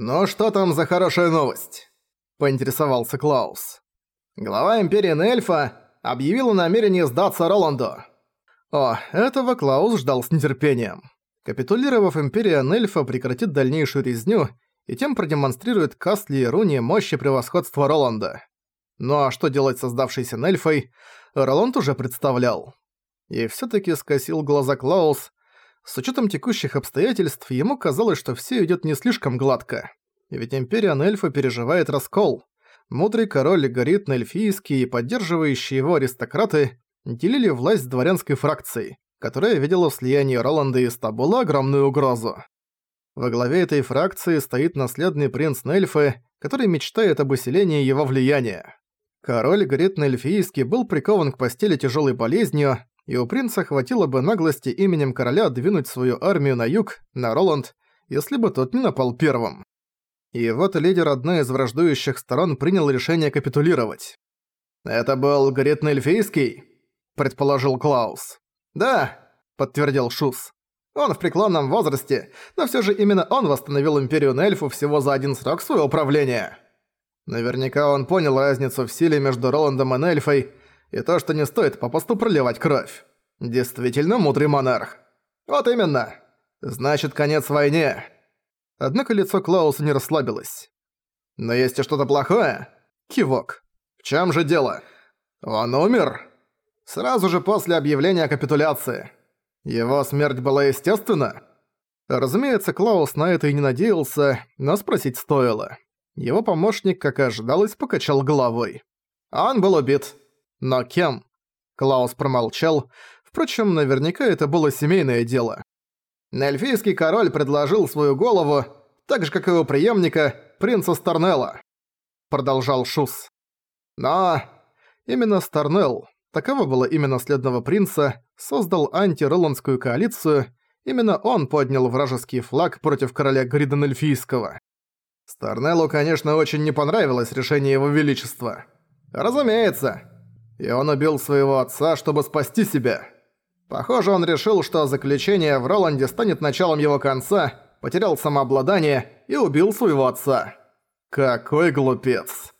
«Ну что там за хорошая новость?» – поинтересовался Клаус. Глава Империи Нельфа объявил о намерении сдаться Роланду. О, этого Клаус ждал с нетерпением. Капитулировав, Империя Нельфа прекратит дальнейшую резню и тем продемонстрирует Кастли и Руни мощь и превосходство Роланда. Ну а что делать со сдавшейся Нельфой, Роланд уже представлял. И всё-таки скосил глаза Клаус. С учётом текущих обстоятельств, ему казалось, что всё идёт не слишком гладко. Ведь Империя Нельфа переживает раскол. Мудрый король Горит Нельфийский и поддерживающие его аристократы делили власть с дворянской фракцией, которая видела в слиянии Роланда и Стабула огромную угрозу. Во главе этой фракции стоит наследный принц Нельфы, который мечтает об усилении его влияния. Король Грит Нельфийский был прикован к постели тяжелой болезнью, и у принца хватило бы наглости именем короля двинуть свою армию на юг, на Роланд, если бы тот не напал первым. И вот лидер одной из враждующих сторон принял решение капитулировать. «Это был Грит Нельфийский?» – предположил Клаус. «Да», – подтвердил Шус. «Он в преклонном возрасте, но всё же именно он восстановил Империю Нельфу всего за один срок своего правления». Наверняка он понял разницу в силе между Роландом и Нельфой и то, что не стоит попосту проливать кровь. Действительно мудрый монарх. Вот именно. Значит, конец войне. Однако лицо Клауса не расслабилось. Но есть и что-то плохое? Кивок. В чем же дело? Он умер? Сразу же после объявления о капитуляции. Его смерть была естественна? Разумеется, Клаус на это и не надеялся, но спросить стоило. Его помощник, как и ожидалось, покачал головой. Он был убит. Но кем? Клаус промолчал. Впрочем, наверняка это было семейное дело. Нельфийский король предложил свою голову, так же, как и его преемника, принца Старнелла. Продолжал Шус. Но именно Старнелл, таково было имя наследного принца, создал антироландскую коалицию, именно он поднял вражеский флаг против короля Грида Нельфийского. Старнеллу, конечно, очень не понравилось решение его величества. Разумеется. И он убил своего отца, чтобы спасти себя. Похоже, он решил, что заключение в Роланде станет началом его конца, потерял самообладание и убил своего отца. Какой глупец.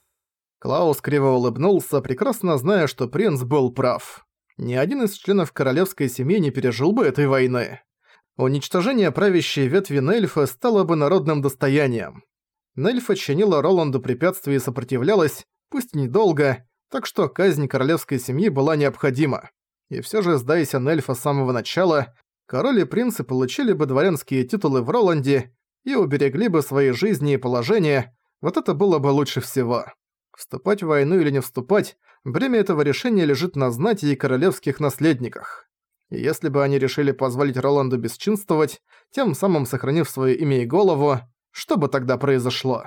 Клаус криво улыбнулся, прекрасно зная, что принц был прав. Ни один из членов королевской семьи не пережил бы этой войны. Уничтожение правящей ветви Нельфа стало бы народным достоянием. Нельфа чинила Роланду препятствия и сопротивлялась, пусть недолго, так что казнь королевской семьи была необходима. И всё же, сдайся Нельфа с самого начала, король и принцы получили бы дворянские титулы в Роланде и уберегли бы свои жизни и положение, вот это было бы лучше всего. Вступать в войну или не вступать, бремя этого решения лежит на знати и королевских наследниках. И если бы они решили позволить Роланду бесчинствовать, тем самым сохранив своё имя и голову, что бы тогда произошло?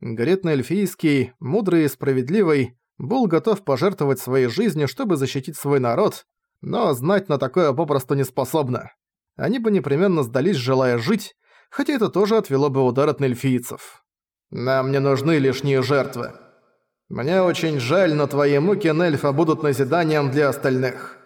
Гарет Эльфийский, мудрый и справедливый, был готов пожертвовать своей жизнью, чтобы защитить свой народ, но знать на такое попросту не способна. Они бы непременно сдались, желая жить, хотя это тоже отвело бы удар от нельфийцев. «Нам не нужны лишние жертвы. Мне очень жаль, но твои муки Нельфа будут назиданием для остальных».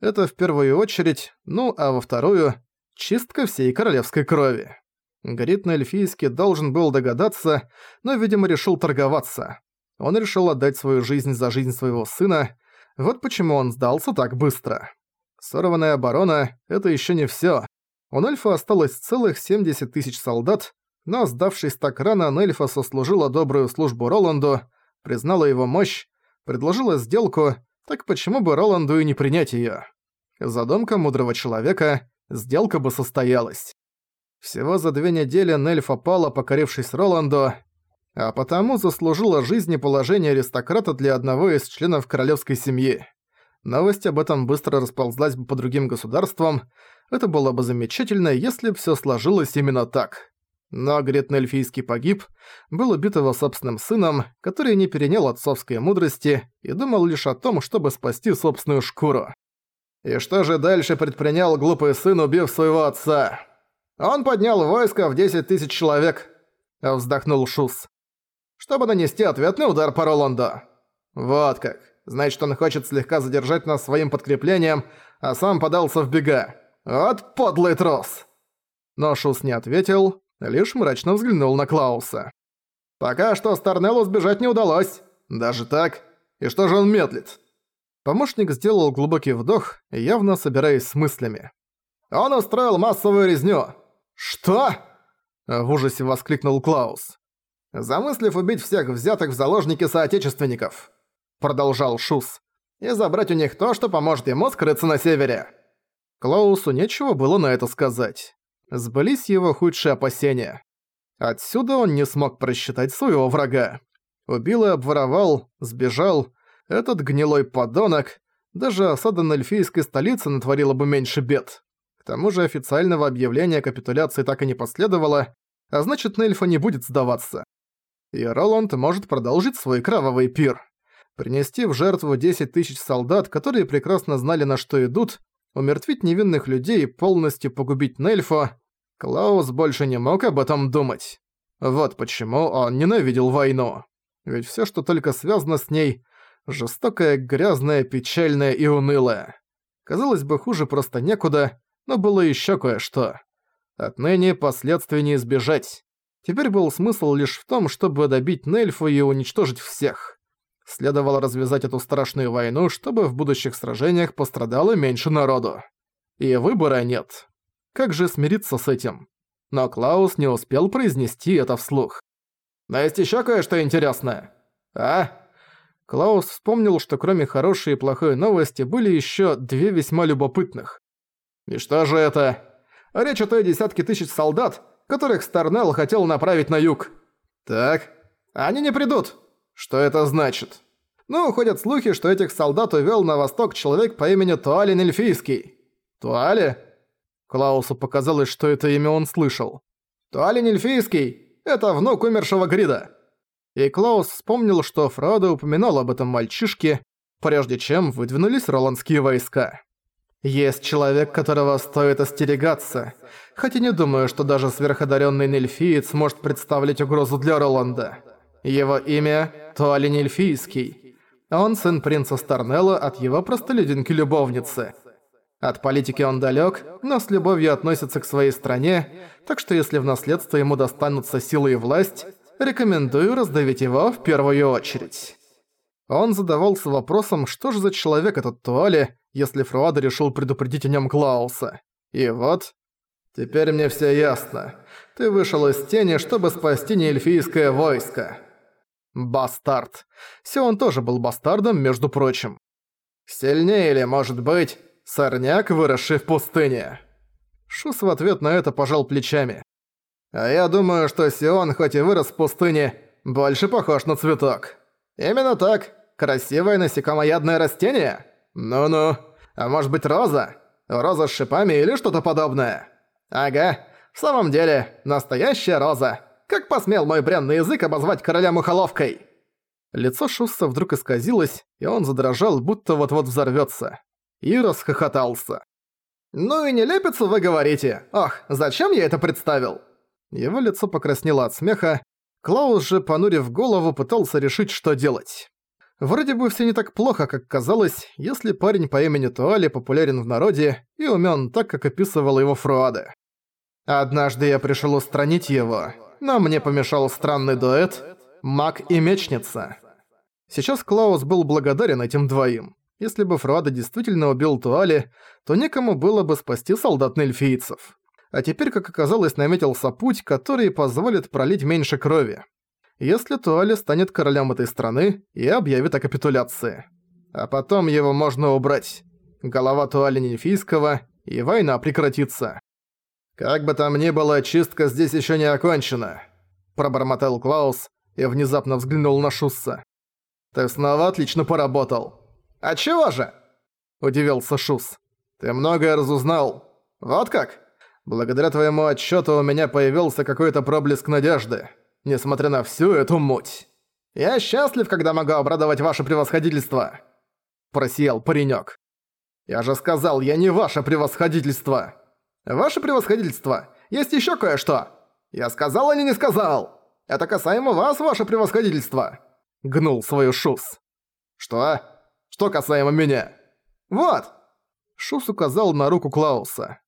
Это в первую очередь, ну а во вторую – чистка всей королевской крови. Горит на эльфийске должен был догадаться, но, видимо, решил торговаться. Он решил отдать свою жизнь за жизнь своего сына, вот почему он сдался так быстро. Сорванная оборона — это еще не все. У Нельфа осталось целых 70 тысяч солдат, но, сдавшись так рано, Нельфа сослужила добрую службу Роланду, признала его мощь, предложила сделку, так почему бы Роланду и не принять ее? Задумка мудрого человека, сделка бы состоялась. Всего за две недели Нельфа пала, покорившись Роланду, а потому заслужила жизнь и положение аристократа для одного из членов королевской семьи. Новость об этом быстро расползлась бы по другим государствам, это было бы замечательно, если всё сложилось именно так. Но Гретнельфийский погиб, был убит его собственным сыном, который не перенял отцовской мудрости и думал лишь о том, чтобы спасти собственную шкуру. И что же дальше предпринял глупый сын, убив своего отца? Он поднял войско в 10 тысяч человек, вздохнул Шус, чтобы нанести ответный удар по Роланду. Вот как. Значит, он хочет слегка задержать нас своим подкреплением, а сам подался в бега. Вот подлый трос. Но Шус не ответил, лишь мрачно взглянул на Клауса. «Пока что Старнеллу сбежать не удалось. Даже так? И что же он медлит?» Помощник сделал глубокий вдох, явно собираясь с мыслями. «Он устроил массовую резню!» «Что?» – в ужасе воскликнул Клаус. «Замыслив убить всех взятых в заложники соотечественников», – продолжал Шус, «и забрать у них то, что поможет ему скрыться на севере». Клаусу нечего было на это сказать. Сбылись его худшие опасения. Отсюда он не смог просчитать своего врага. Убил и обворовал, сбежал. Этот гнилой подонок. Даже осада на эльфийской столице натворила бы меньше бед. К тому же официального объявления капитуляции так и не последовало, а значит Нельфа не будет сдаваться. И Роланд может продолжить свой кровавый пир. Принести в жертву 10 тысяч солдат, которые прекрасно знали на что идут, умертвить невинных людей и полностью погубить Нельфу, Клаус больше не мог об этом думать. Вот почему он ненавидел войну. Ведь всё, что только связано с ней, жестокое, грязное, печальное и унылое. Казалось бы, хуже просто некуда, но было ещё кое-что. Отныне последствий не избежать. Теперь был смысл лишь в том, чтобы добить Нельфу и уничтожить всех. Следовало развязать эту страшную войну, чтобы в будущих сражениях пострадало меньше народу. И выбора нет. Как же смириться с этим? Но Клаус не успел произнести это вслух. «Но есть ещё кое-что интересное. А?» Клаус вспомнил, что кроме хорошей и плохой новости были ещё две весьма любопытных. «И что же это?» «Речь о той десятке тысяч солдат, которых Старнелл хотел направить на юг». «Так, они не придут. Что это значит? Ну, ходят слухи, что этих солдат увел на восток человек по имени Туалин Эльфийский. Туали? Клаусу показалось, что это имя он слышал. Туалин Эльфийский – это внук умершего Грида. И Клаус вспомнил, что Фродо упоминал об этом мальчишке, прежде чем выдвинулись роландские войска. Есть человек, которого стоит остерегаться, хотя не думаю, что даже сверходаренный Нельфиец может представлять угрозу для Роланда. Его имя – Туалин Эльфийский. Он сын принца Старнелла от его простолюдинки-любовницы. От политики он далек, но с любовью относится к своей стране, так что если в наследство ему достанутся силы и власть, рекомендую раздавить его в первую очередь. Он задавался вопросом, что же за человек этот Туали, если Фруада решил предупредить о нем Клауса. И вот... Теперь мне все ясно. Ты вышел из тени, чтобы спасти неэльфийское войско. Бастард. Сион тоже был бастардом, между прочим. Сильнее ли, может быть, сорняк, выросший в пустыне? Шус в ответ на это пожал плечами. А я думаю, что Сион, хоть и вырос в пустыне, больше похож на цветок. Именно так. Красивое насекомоядное растение? Ну-ну. А может быть роза? Роза с шипами или что-то подобное? Ага. В самом деле, настоящая роза. Как посмел мой бренный язык обозвать короля мухоловкой?» Лицо Шусса вдруг исказилось, и он задрожал, будто вот-вот взорвётся. И расхохотался. «Ну и не лепится вы говорите. Ох, зачем я это представил?» Его лицо покраснело от смеха. Клаус же, понурив голову, пытался решить, что делать. Вроде бы все не так плохо, как казалось, если парень по имени Туали популярен в народе и умён так, как описывал его Фруаде. Однажды я пришел устранить его, но мне помешал странный дуэт «Маг и мечница». Сейчас Клаус был благодарен этим двоим. Если бы Фруада действительно убил Туали, то некому было бы спасти солдат нельфийцев. А теперь, как оказалось, наметился путь, который позволит пролить меньше крови. Если Туали станет королем этой страны и объявит о капитуляции. А потом его можно убрать. Голова Туали Нельфийского, и война прекратится. «Как бы там ни было, чистка здесь еще не окончена», – пробормотал Клаус и внезапно взглянул на Шусса. «Ты снова отлично поработал». «А чего же?» – удивился Шус. «Ты многое разузнал. Вот как? Благодаря твоему отчету у меня появился какой-то проблеск надежды, несмотря на всю эту муть. Я счастлив, когда могу обрадовать ваше превосходительство», – просиял паренек. «Я же сказал, я не ваше превосходительство!» «Ваше превосходительство, есть еще кое-что! Я сказал или не сказал? Это касаемо вас, ваше превосходительство!» Гнул свою Шус. «Что? Что касаемо меня?» «Вот!» Шус указал на руку Клауса.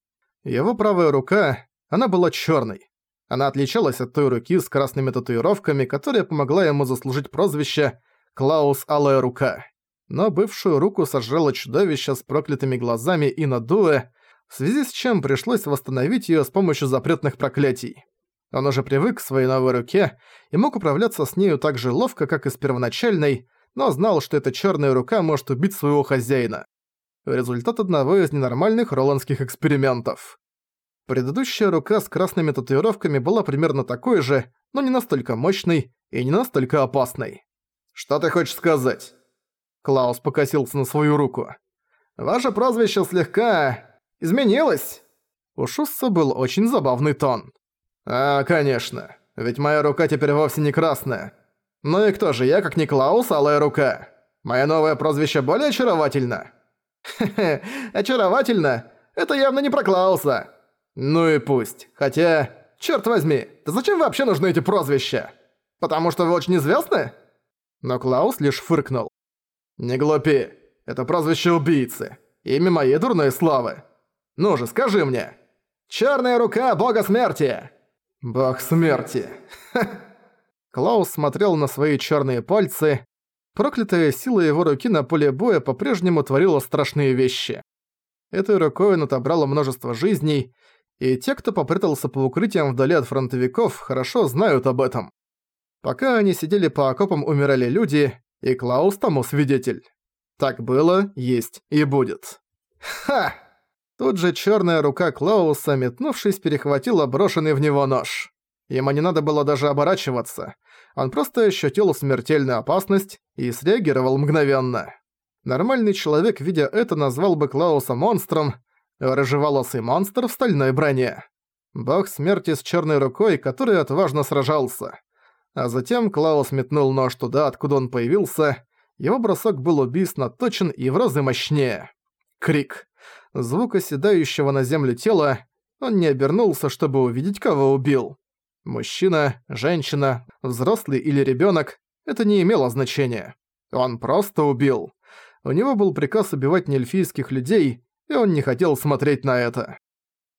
Его правая рука, она была черной. Она отличалась от той руки с красными татуировками, которая помогла ему заслужить прозвище «Клаус Алая Рука». Но бывшую руку сожрало чудовище с проклятыми глазами и надуэ, в связи с чем пришлось восстановить её с помощью запретных проклятий. Он уже привык к своей новой руке и мог управляться с нею так же ловко, как и с первоначальной, но знал, что эта чёрная рука может убить своего хозяина. Результат одного из ненормальных роландских экспериментов. Предыдущая рука с красными татуировками была примерно такой же, но не настолько мощной и не настолько опасной. «Что ты хочешь сказать?» Клаус покосился на свою руку. «Ваше прозвище слегка... изменилось?» У Шусса был очень забавный тон. «А, конечно. Ведь моя рука теперь вовсе не красная. Ну и кто же я, как не Клаус, алая рука? Мое новое прозвище более очаровательно?» «Хе-хе, очаровательно? Это явно не про Клауса!» «Ну и пусть. Хотя, черт возьми, да зачем вообще нужны эти прозвища? Потому что вы очень известны?» Но Клаус лишь фыркнул. «Не глупи. Это прозвище убийцы. Имя моей дурной славы. Ну же, скажи мне. Черная рука бога смерти!» «Бог смерти!» Клаус смотрел на свои черные пальцы. Проклятая сила его руки на поле боя по-прежнему творила страшные вещи. Этой рукой он отобрал множество жизней, и те, кто попрятался по укрытиям вдали от фронтовиков, хорошо знают об этом. Пока они сидели по окопам, умирали люди, и Клаус тому свидетель. Так было, есть и будет. Ха! Тут же черная рука Клауса, метнувшись, перехватила брошенный в него нож. Ему не надо было даже оборачиваться. Он просто ощутил смертельную опасность и среагировал мгновенно. Нормальный человек, видя это, назвал бы Клауса монстром, рыжеволосый монстр в стальной броне. Бог смерти с черной рукой, который отважно сражался. А затем Клаус метнул нож туда, откуда он появился. Его бросок был убийственно точен и в разы мощнее. Крик. Звук оседающего на землю тела. Он не обернулся, чтобы увидеть, кого убил. Мужчина, женщина, взрослый или ребенок — это не имело значения. Он просто убил. У него был приказ убивать неэльфийских людей, и он не хотел смотреть на это.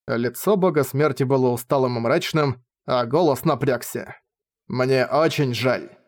Лицо бога смерти было усталым и мрачным, а голос напрягся. «Мне очень жаль».